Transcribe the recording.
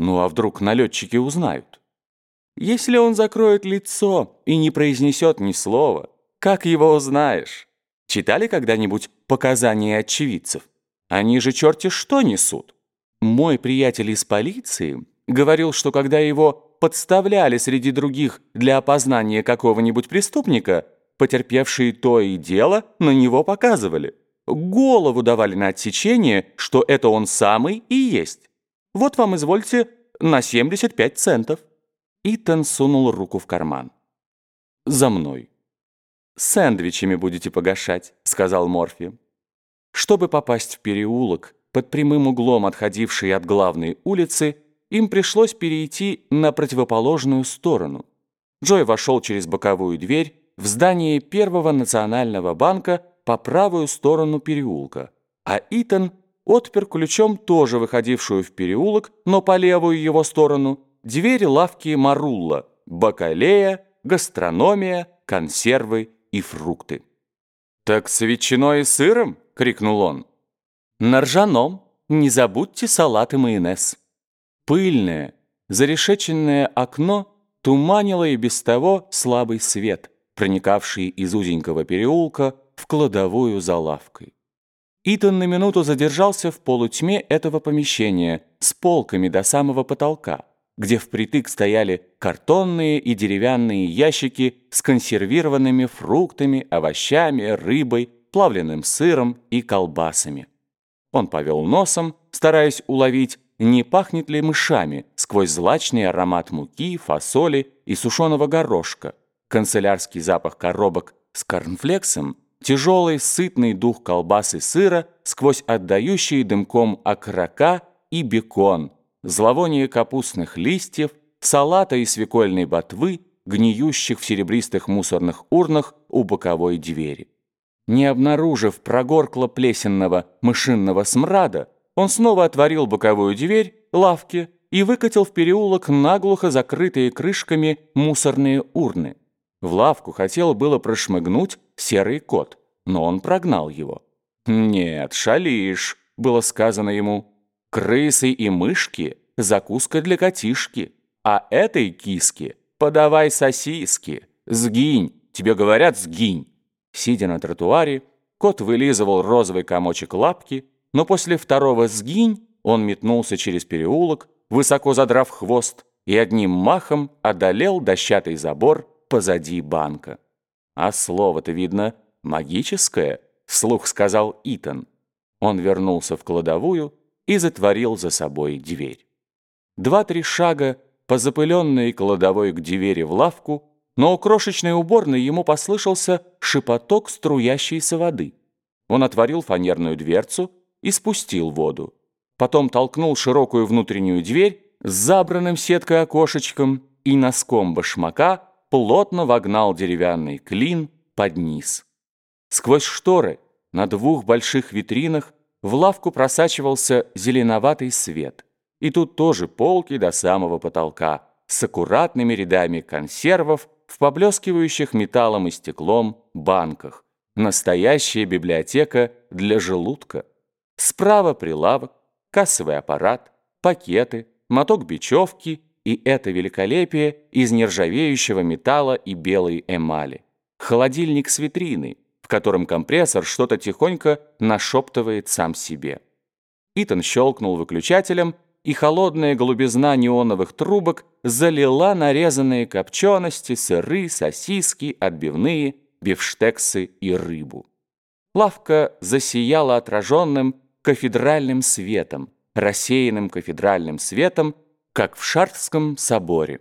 Ну а вдруг налетчики узнают? Если он закроет лицо и не произнесет ни слова, как его узнаешь? Читали когда-нибудь показания очевидцев? Они же черти что несут. Мой приятель из полиции говорил, что когда его подставляли среди других для опознания какого-нибудь преступника, потерпевшие то и дело на него показывали. Голову давали на отсечение, что это он самый и есть. Вот вам, извольте, на 75 центов. Итан сунул руку в карман. «За мной». «Сэндвичами будете погашать», — сказал Морфи. Чтобы попасть в переулок, под прямым углом отходивший от главной улицы, им пришлось перейти на противоположную сторону. Джой вошел через боковую дверь в здание Первого национального банка по правую сторону переулка, а Итан отпер ключом тоже выходившую в переулок, но по левую его сторону, дверь лавки Марулла, бакалея, гастрономия, консервы и фрукты. «Так с ветчиной и сыром?» — крикнул он. «На ржаном. Не забудьте салат и майонез». Пыльное, зарешеченное окно туманило и без того слабый свет, проникавший из узенького переулка в кладовую за лавкой. Итан на минуту задержался в полутьме этого помещения с полками до самого потолка, где впритык стояли картонные и деревянные ящики с консервированными фруктами, овощами, рыбой, плавленным сыром и колбасами. Он повел носом, стараясь уловить, не пахнет ли мышами сквозь злачный аромат муки, фасоли и сушеного горошка, канцелярский запах коробок с корнфлексом тяжелый сытный дух колбасы и сыра сквозь отдающие дымком окрока и бекон, зловоние капустных листьев, салата и свекольной ботвы, гниющих в серебристых мусорных урнах у боковой двери. Не обнаружив прогоркло-плесенного мышинного смрада, он снова отворил боковую дверь лавки и выкатил в переулок наглухо закрытые крышками мусорные урны. В лавку хотел было прошмыгнуть серый кот, но он прогнал его. «Нет, шалишь», — было сказано ему. «Крысы и мышки — закуска для котишки, а этой киске подавай сосиски. Сгинь, тебе говорят, сгинь». Сидя на тротуаре, кот вылизывал розовый комочек лапки, но после второго «сгинь» он метнулся через переулок, высоко задрав хвост, и одним махом одолел дощатый забор позади банка. А слово-то, видно, магическое, вслух сказал Итан. Он вернулся в кладовую и затворил за собой дверь. Два-три шага по запыленной кладовой к двери в лавку, но у крошечной уборной ему послышался шепоток струящейся воды. Он отворил фанерную дверцу и спустил воду. Потом толкнул широкую внутреннюю дверь с забранным сеткой окошечком и носком башмака плотно вогнал деревянный клин под низ. Сквозь шторы на двух больших витринах в лавку просачивался зеленоватый свет. И тут тоже полки до самого потолка с аккуратными рядами консервов в поблескивающих металлом и стеклом банках. Настоящая библиотека для желудка. Справа прилавок, кассовый аппарат, пакеты, моток бечевки и это великолепие из нержавеющего металла и белой эмали. Холодильник с витриной, в котором компрессор что-то тихонько нашептывает сам себе. Итан щелкнул выключателем, и холодная голубизна неоновых трубок залила нарезанные копчености, сыры, сосиски, отбивные, бифштексы и рыбу. Лавка засияла отраженным кафедральным светом, рассеянным кафедральным светом, как в Шарском соборе.